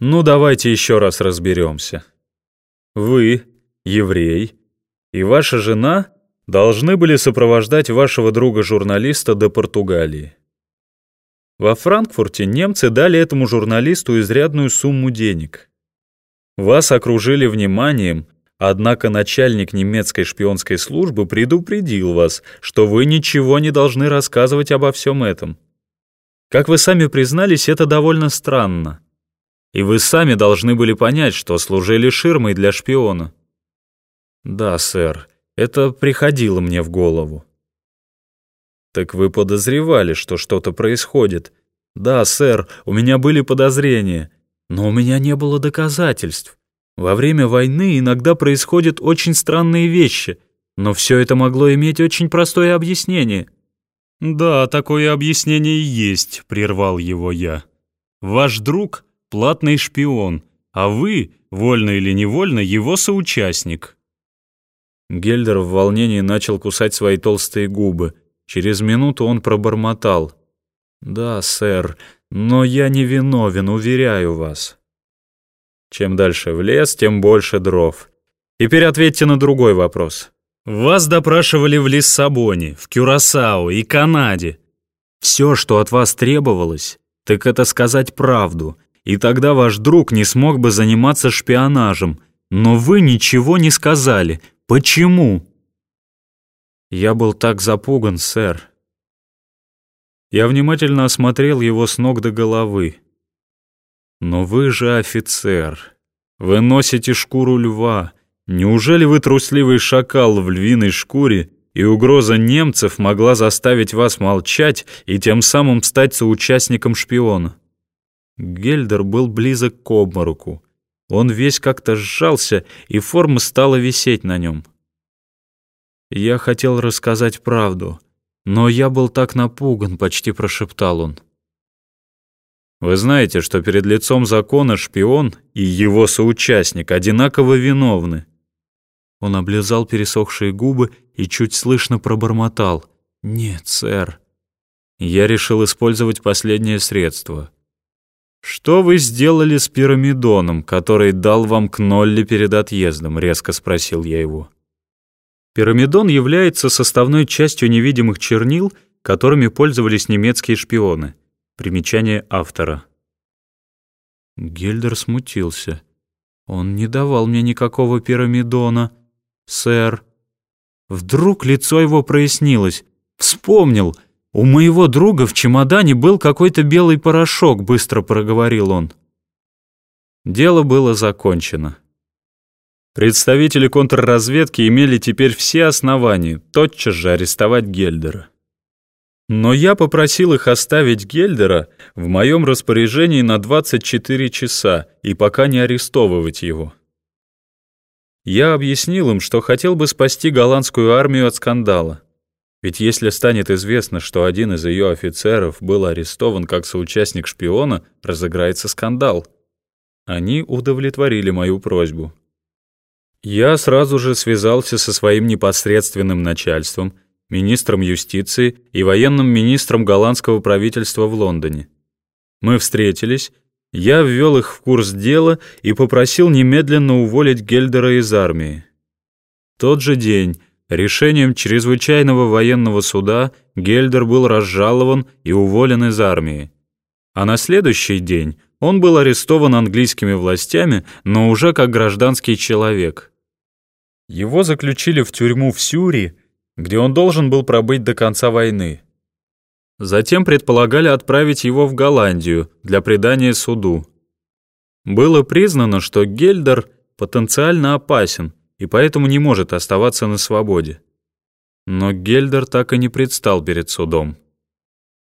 Ну, давайте еще раз разберемся. Вы, еврей, и ваша жена должны были сопровождать вашего друга-журналиста до Португалии. Во Франкфурте немцы дали этому журналисту изрядную сумму денег. Вас окружили вниманием, однако начальник немецкой шпионской службы предупредил вас, что вы ничего не должны рассказывать обо всем этом. Как вы сами признались, это довольно странно. И вы сами должны были понять, что служили ширмой для шпиона. Да, сэр, это приходило мне в голову. Так вы подозревали, что что-то происходит. Да, сэр, у меня были подозрения, но у меня не было доказательств. Во время войны иногда происходят очень странные вещи, но все это могло иметь очень простое объяснение. «Да, такое объяснение и есть», — прервал его я. «Ваш друг — платный шпион, а вы, вольно или невольно, его соучастник». Гельдер в волнении начал кусать свои толстые губы. Через минуту он пробормотал. «Да, сэр, но я не виновен, уверяю вас». Чем дальше в лес, тем больше дров. Теперь ответьте на другой вопрос. Вас допрашивали в Лиссабоне, в Кюрасао и Канаде. Все, что от вас требовалось, так это сказать правду, и тогда ваш друг не смог бы заниматься шпионажем. Но вы ничего не сказали, Почему? Я был так запуган, сэр. Я внимательно осмотрел его с ног до головы. Но вы же офицер. Вы носите шкуру льва. Неужели вы трусливый шакал в львиной шкуре, и угроза немцев могла заставить вас молчать и тем самым стать соучастником шпиона? Гельдер был близок к обмороку. Он весь как-то сжался, и форма стала висеть на нем. Я хотел рассказать правду, но я был так напуган, почти прошептал он. Вы знаете, что перед лицом закона шпион и его соучастник одинаково виновны. Он облизал пересохшие губы и чуть слышно пробормотал. «Нет, сэр». Я решил использовать последнее средство — «Что вы сделали с пирамидоном, который дал вам Кнолли перед отъездом?» — резко спросил я его. Пирамидон является составной частью невидимых чернил, которыми пользовались немецкие шпионы. Примечание автора. Гельдер смутился. «Он не давал мне никакого пирамидона, сэр». Вдруг лицо его прояснилось. «Вспомнил!» «У моего друга в чемодане был какой-то белый порошок», — быстро проговорил он. Дело было закончено. Представители контрразведки имели теперь все основания тотчас же арестовать Гельдера. Но я попросил их оставить Гельдера в моем распоряжении на 24 часа и пока не арестовывать его. Я объяснил им, что хотел бы спасти голландскую армию от скандала. Ведь если станет известно, что один из ее офицеров был арестован как соучастник шпиона, разыграется скандал. Они удовлетворили мою просьбу. Я сразу же связался со своим непосредственным начальством, министром юстиции и военным министром голландского правительства в Лондоне. Мы встретились, я ввел их в курс дела и попросил немедленно уволить Гельдера из армии. Тот же день Решением чрезвычайного военного суда Гельдер был разжалован и уволен из армии. А на следующий день он был арестован английскими властями, но уже как гражданский человек. Его заключили в тюрьму в Сюри, где он должен был пробыть до конца войны. Затем предполагали отправить его в Голландию для предания суду. Было признано, что Гельдер потенциально опасен, и поэтому не может оставаться на свободе. Но Гельдер так и не предстал перед судом.